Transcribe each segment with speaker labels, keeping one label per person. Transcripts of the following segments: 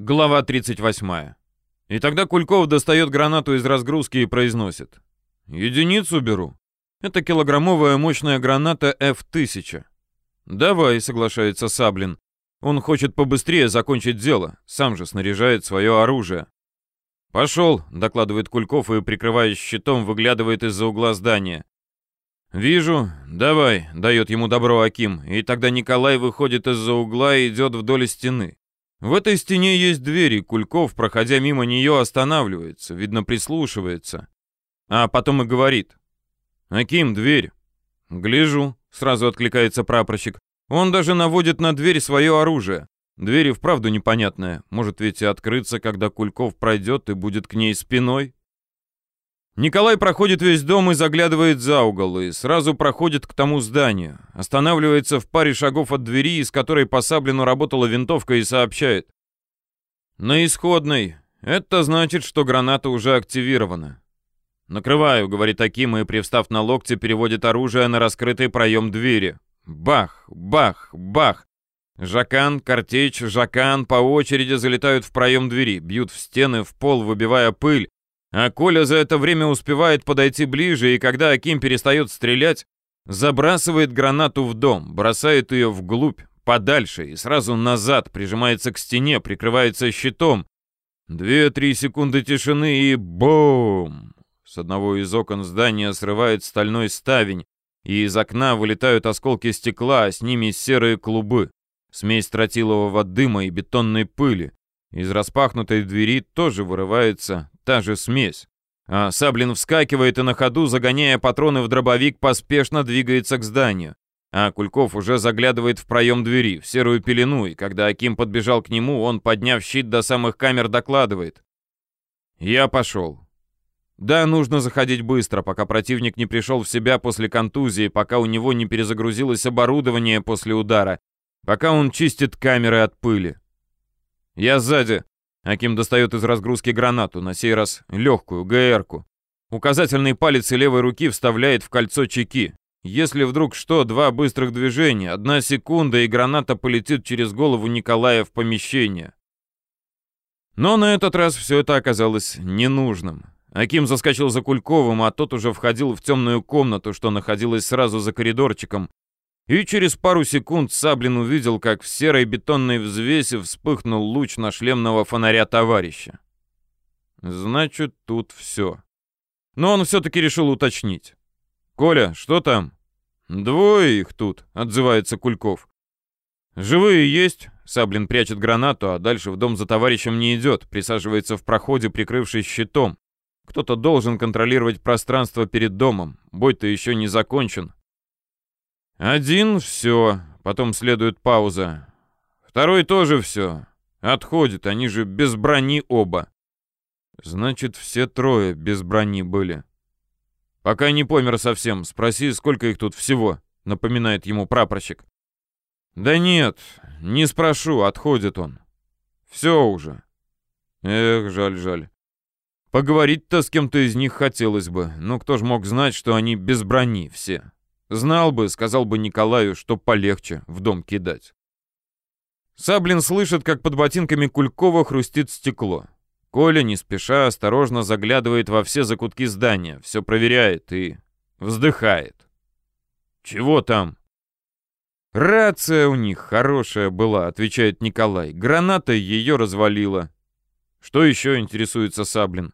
Speaker 1: Глава 38. И тогда Кульков достает гранату из разгрузки и произносит. «Единицу беру. Это килограммовая мощная граната F-1000». «Давай», — соглашается Саблин. Он хочет побыстрее закончить дело, сам же снаряжает свое оружие. «Пошел», — докладывает Кульков и, прикрываясь щитом, выглядывает из-за угла здания. «Вижу. Давай», — дает ему добро Аким, и тогда Николай выходит из-за угла и идет вдоль стены. В этой стене есть двери, Кульков, проходя мимо нее, останавливается, видно, прислушивается. А потом и говорит. «Аким, дверь». «Гляжу», — сразу откликается прапорщик. «Он даже наводит на дверь свое оружие. Дверь и вправду непонятная. Может ведь и открыться, когда Кульков пройдет и будет к ней спиной?» Николай проходит весь дом и заглядывает за угол, и сразу проходит к тому зданию. Останавливается в паре шагов от двери, из которой по Саблину работала винтовка, и сообщает. «На исходной. Это значит, что граната уже активирована». «Накрываю», — говорит Аким, и, привстав на локте, переводит оружие на раскрытый проем двери. Бах, бах, бах. Жакан, Картечь, Жакан по очереди залетают в проем двери, бьют в стены, в пол, выбивая пыль, а Коля за это время успевает подойти ближе, и когда Аким перестает стрелять, забрасывает гранату в дом, бросает ее вглубь, подальше и сразу назад, прижимается к стене, прикрывается щитом. Две-три секунды тишины и бум! С одного из окон здания срывает стальной ставень, и из окна вылетают осколки стекла, а с ними серые клубы, смесь тротилового дыма и бетонной пыли. Из распахнутой двери тоже вырывается та же смесь. А Саблин вскакивает и на ходу, загоняя патроны в дробовик, поспешно двигается к зданию. А Кульков уже заглядывает в проем двери, в серую пелену, и когда Аким подбежал к нему, он, подняв щит до самых камер, докладывает. «Я пошел». Да, нужно заходить быстро, пока противник не пришел в себя после контузии, пока у него не перезагрузилось оборудование после удара, пока он чистит камеры от пыли. «Я сзади», Аким достает из разгрузки гранату, на сей раз легкую, ГР-ку. Указательный палец левой руки вставляет в кольцо чеки. Если вдруг что, два быстрых движения, одна секунда, и граната полетит через голову Николая в помещение. Но на этот раз все это оказалось ненужным. Аким заскочил за Кульковым, а тот уже входил в темную комнату, что находилась сразу за коридорчиком, и через пару секунд Саблин увидел, как в серой бетонной взвесе вспыхнул луч на шлемного фонаря товарища. Значит, тут все. Но он все-таки решил уточнить. «Коля, что там?» «Двое их тут», — отзывается Кульков. «Живые есть?» Саблин прячет гранату, а дальше в дом за товарищем не идет, присаживается в проходе, прикрывшись щитом. Кто-то должен контролировать пространство перед домом. Бой-то еще не закончен. Один — все, потом следует пауза. Второй тоже все. Отходит, они же без брони оба. Значит, все трое без брони были. Пока не помер совсем, спроси, сколько их тут всего, напоминает ему прапорщик. Да нет, не спрошу, отходит он. Все уже. Эх, жаль, жаль. Поговорить-то с кем-то из них хотелось бы, но кто ж мог знать, что они без брони все. Знал бы, сказал бы Николаю, что полегче в дом кидать. Саблин слышит, как под ботинками Кулькова хрустит стекло. Коля, не спеша, осторожно заглядывает во все закутки здания, все проверяет и вздыхает. «Чего там?» «Рация у них хорошая была», — отвечает Николай. «Граната ее развалила». «Что еще?» — интересуется Саблин.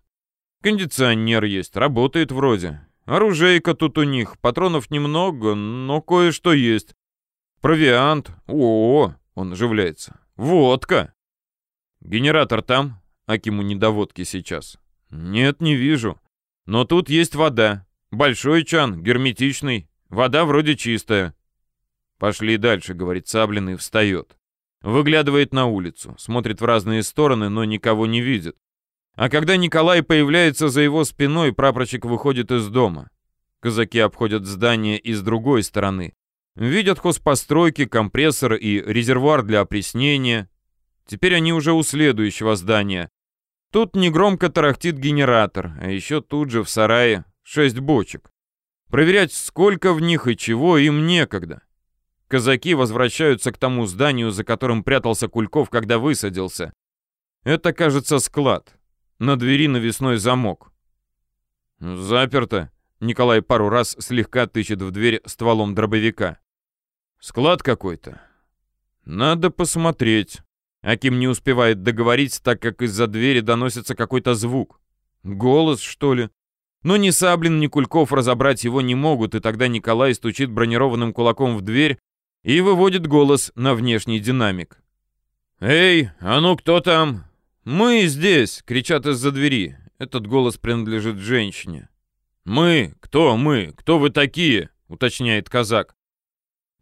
Speaker 1: «Кондиционер есть, работает вроде. Оружейка тут у них, патронов немного, но кое-что есть. Провиант. О, он оживляется. Водка. Генератор там? Акиму недоводки сейчас. Нет, не вижу. Но тут есть вода. Большой чан, герметичный. Вода вроде чистая. Пошли дальше, говорит Саблин и встает. Выглядывает на улицу, смотрит в разные стороны, но никого не видит. А когда Николай появляется за его спиной, прапорщик выходит из дома. Казаки обходят здание и с другой стороны. Видят хозпостройки, компрессор и резервуар для опреснения. Теперь они уже у следующего здания. Тут негромко тарахтит генератор, а еще тут же в сарае шесть бочек. Проверять, сколько в них и чего, им некогда. Казаки возвращаются к тому зданию, за которым прятался Кульков, когда высадился. Это, кажется, склад. На двери навесной замок. Заперто. Николай пару раз слегка тычет в дверь стволом дробовика. Склад какой-то. Надо посмотреть. Аким не успевает договорить, так как из-за двери доносится какой-то звук. Голос, что ли? Но ни Саблин, ни Кульков разобрать его не могут, и тогда Николай стучит бронированным кулаком в дверь и выводит голос на внешний динамик. «Эй, а ну кто там?» «Мы здесь!» — кричат из-за двери. Этот голос принадлежит женщине. «Мы? Кто мы? Кто вы такие?» — уточняет казак.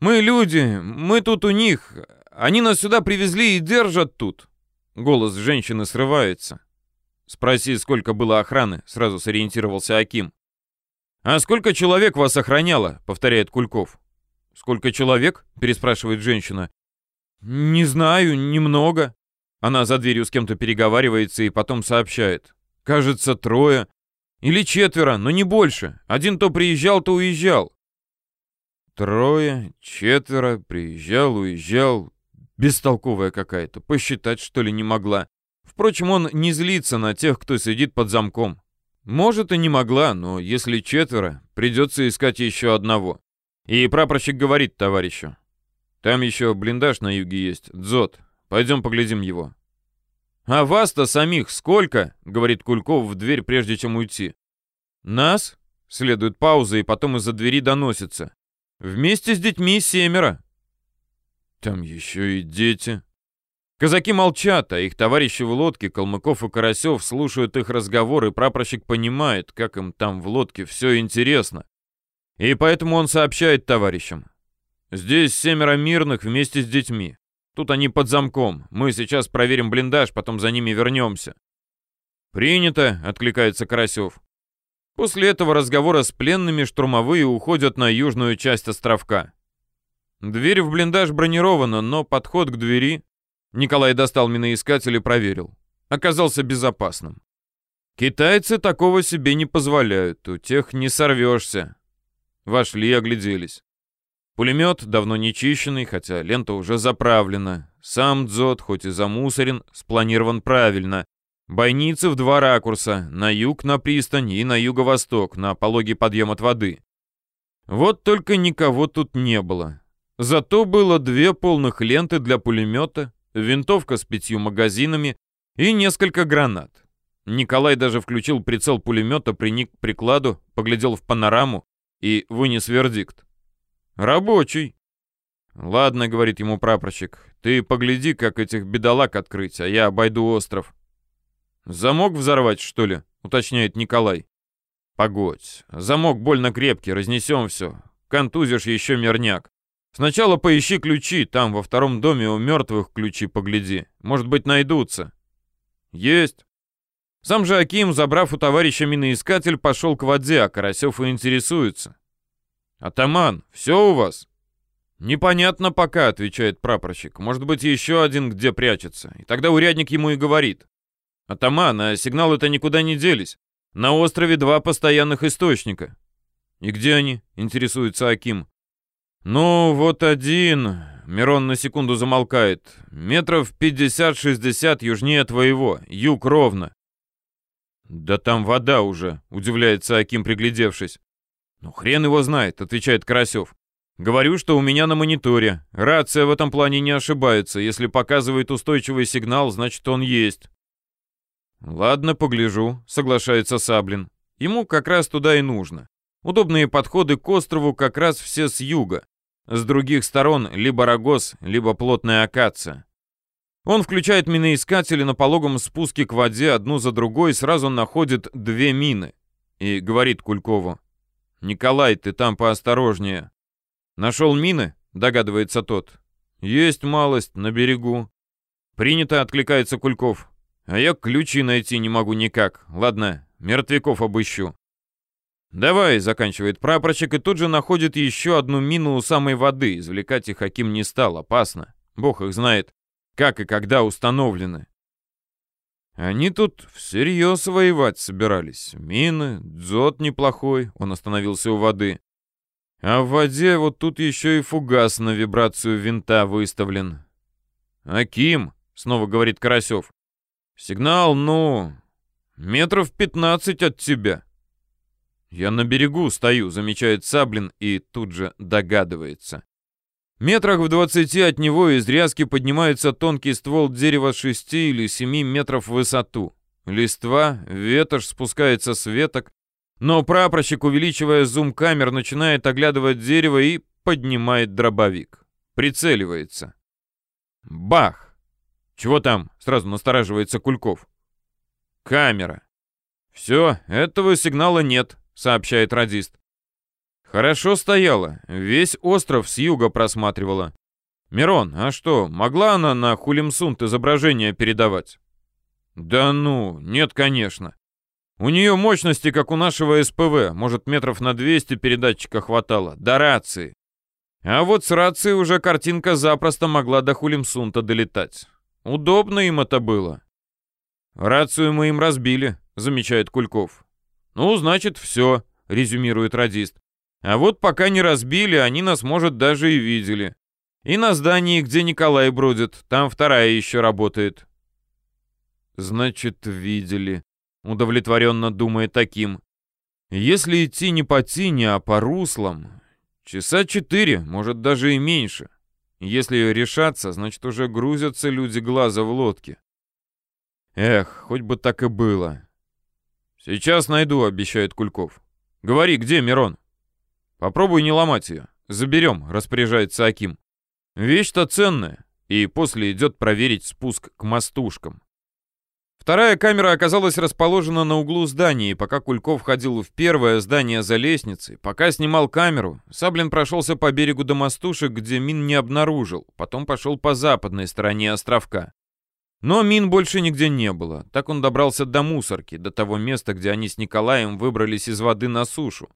Speaker 1: «Мы люди, мы тут у них. Они нас сюда привезли и держат тут». Голос женщины срывается. «Спроси, сколько было охраны», — сразу сориентировался Аким. «А сколько человек вас охраняло?» — повторяет Кульков. «Сколько человек?» — переспрашивает женщина. «Не знаю, немного». Она за дверью с кем-то переговаривается и потом сообщает. «Кажется, трое. Или четверо, но не больше. Один то приезжал, то уезжал. Трое, четверо, приезжал, уезжал. Бестолковая какая-то. Посчитать, что ли, не могла. Впрочем, он не злится на тех, кто сидит под замком. Может, и не могла, но если четверо, придется искать еще одного. И прапорщик говорит товарищу. Там еще блиндаж на юге есть, дзот. Пойдем поглядим его. «А вас-то самих сколько?» — говорит Кульков в дверь, прежде чем уйти. «Нас?» — следует пауза, и потом из-за двери доносится. «Вместе с детьми семеро». «Там еще и дети». Казаки молчат, а их товарищи в лодке, Калмыков и Карасев, слушают их разговор, и прапорщик понимает, как им там в лодке все интересно. И поэтому он сообщает товарищам. «Здесь семеро мирных вместе с детьми. Тут они под замком. Мы сейчас проверим блиндаж, потом за ними вернемся». «Принято», — откликается Карасев. После этого разговора с пленными штурмовые уходят на южную часть островка. Дверь в блиндаж бронирована, но подход к двери... Николай достал миноискатель и проверил. Оказался безопасным. Китайцы такого себе не позволяют, у тех не сорвешься. Вошли и огляделись. Пулемет давно не чищенный, хотя лента уже заправлена. Сам дзот, хоть и замусорен, спланирован правильно. Бойницы в два ракурса, на юг на пристань и на юго-восток, на пологий подъем от воды. Вот только никого тут не было. Зато было две полных ленты для пулемета, винтовка с пятью магазинами и несколько гранат. Николай даже включил прицел пулемета, приник к прикладу, поглядел в панораму и вынес вердикт. «Рабочий». «Ладно», — говорит ему прапорщик, — «ты погляди, как этих бедолаг открыть, а я обойду остров». «Замок взорвать, что ли?» — уточняет Николай. «Погодь. Замок больно крепкий, разнесем все. Контузишь еще мирняк. Сначала поищи ключи, там во втором доме у мертвых ключи погляди. Может быть, найдутся». «Есть». Сам же Аким, забрав у товарища миноискатель, пошел к воде, а Карасев и интересуется. «Атаман, все у вас?» «Непонятно пока», — отвечает прапорщик. «Может быть, еще один где прячется». И тогда урядник ему и говорит. «Атаман, а сигналы-то никуда не делись. На острове два постоянных источника». «И где они?» — интересуется Аким. «Ну, вот один...» — Мирон на секунду замолкает. «Метров пятьдесят-шестьдесят южнее твоего. Юг ровно». «Да там вода уже», — удивляется Аким, приглядевшись. «Ну, хрен его знает», — отвечает Карасев. «Говорю, что у меня на мониторе. Рация в этом плане не ошибается. Если показывает устойчивый сигнал, значит, он есть». «Ладно, погляжу», — соглашается Саблин. Ему как раз туда и нужно. Удобные подходы к острову как раз все с юга. С других сторон либо рогоз, либо плотная акация. Он включает миноискатели на пологом спуске к воде одну за другой, сразу находит две мины. И говорит Кулькову. «Николай, ты там поосторожнее». «Нашел мины?» — догадывается тот. «Есть малость, на берегу». «Принято», — откликается Кульков. А я ключи найти не могу никак. Ладно, мертвяков обыщу. «Давай», — заканчивает прапорщик, и тут же находит еще одну мину у самой воды. Извлекать их Хаким не стал, опасно. Бог их знает, как и когда установлены. Они тут всерьез воевать собирались. Мины, дзот неплохой, он остановился у воды. А в воде вот тут еще и фугас на вибрацию винта выставлен. «Аким», — снова говорит Карасев, Сигнал, ну, метров пятнадцать от тебя. Я на берегу стою, замечает Саблин и тут же догадывается. Метрах в двадцати от него из ряски поднимается тонкий ствол дерева шести или семи метров в высоту. Листва, ветошь спускается с веток, но прапорщик, увеличивая зум камер, начинает оглядывать дерево и поднимает дробовик. Прицеливается. Бах! Чего там? Сразу настораживается Кульков. Камера. Все, этого сигнала нет, сообщает радист. Хорошо стояла, весь остров с юга просматривала. Мирон, а что, могла она на Хулимсунт изображение передавать? Да ну, нет, конечно. У нее мощности, как у нашего СПВ, может, метров на 200 передатчика хватало, до рации. А вот с рацией уже картинка запросто могла до Хулимсунта долетать. Удобно им это было. Рацию мы им разбили, замечает Кульков. Ну, значит, все, резюмирует радист. А вот пока не разбили, они нас, может, даже и видели. И на здании, где Николай бродит, там вторая еще работает. Значит, видели. Удовлетворенно думая таким. Если идти не по тине, а по руслам, часа четыре, может даже и меньше. Если решаться, значит уже грузятся люди глаза в лодке. Эх, хоть бы так и было. Сейчас найду, обещает Кульков. Говори, где Мирон? Попробуй не ломать ее. Заберем, распоряжается Аким. Вещь-то ценная. И после идет проверить спуск к мостушкам. Вторая камера оказалась расположена на углу здания, и пока Кульков ходил в первое здание за лестницей, пока снимал камеру, Саблин прошелся по берегу до мостушек, где мин не обнаружил, потом пошел по западной стороне островка. Но мин больше нигде не было. Так он добрался до мусорки, до того места, где они с Николаем выбрались из воды на сушу.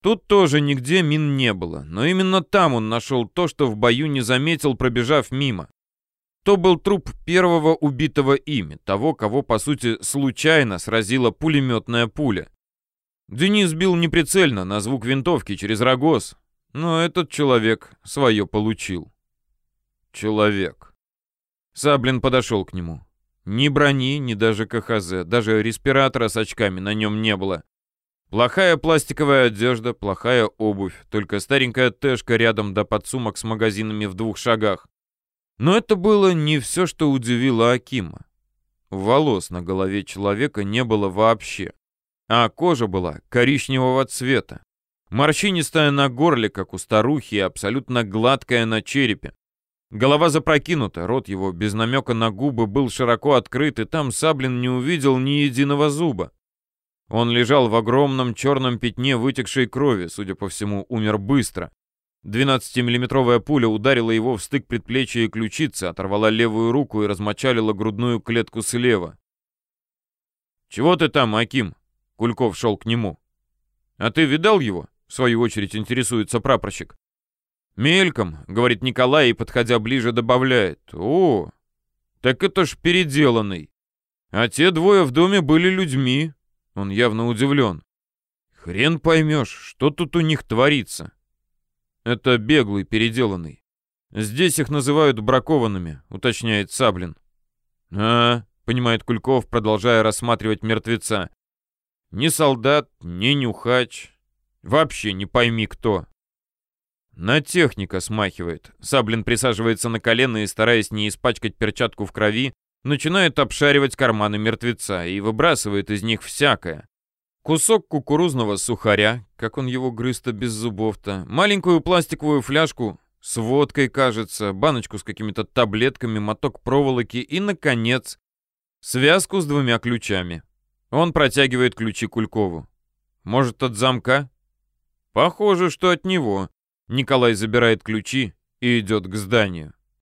Speaker 1: Тут тоже нигде мин не было, но именно там он нашел то, что в бою не заметил, пробежав мимо. То был труп первого убитого ими, того, кого, по сути, случайно сразила пулеметная пуля. Денис бил неприцельно, на звук винтовки, через рогоз, но этот человек свое получил. Человек. Саблин подошел к нему. Ни брони, ни даже КХЗ, даже респиратора с очками на нем не было. Плохая пластиковая одежда, плохая обувь, только старенькая тэшка рядом да подсумок с магазинами в двух шагах. Но это было не все, что удивило Акима. Волос на голове человека не было вообще, а кожа была коричневого цвета. Морщинистая на горле, как у старухи, и абсолютно гладкая на черепе. Голова запрокинута, рот его без намека на губы был широко открыт, и там Саблин не увидел ни единого зуба. Он лежал в огромном черном пятне вытекшей крови, судя по всему, умер быстро. 12-миллиметровая пуля ударила его в стык предплечья и ключицы, оторвала левую руку и размочалила грудную клетку слева. «Чего ты там, Аким?» Кульков шел к нему. «А ты видал его?» В свою очередь интересуется прапорщик. «Мельком», — говорит Николай и, подходя ближе, добавляет. «О, так это ж переделанный. А те двое в доме были людьми». Он явно удивлен. «Хрен поймешь, что тут у них творится». Это беглый, переделанный. Здесь их называют бракованными, уточняет Саблин. А, понимает Кульков, продолжая рассматривать мертвеца. Ни солдат, ни нюхач. Вообще не пойми кто. На техника смахивает. Саблин присаживается на колено и, стараясь не испачкать перчатку в крови, начинает обшаривать карманы мертвеца и выбрасывает из них всякое. Кусок кукурузного сухаря, как он его грыз-то без зубов-то, маленькую пластиковую фляжку с водкой, кажется, баночку с какими-то таблетками, моток проволоки и, наконец, связку с двумя ключами. Он протягивает ключи Кулькову. Может, от замка? Похоже, что от него. Николай забирает ключи и идет к зданию.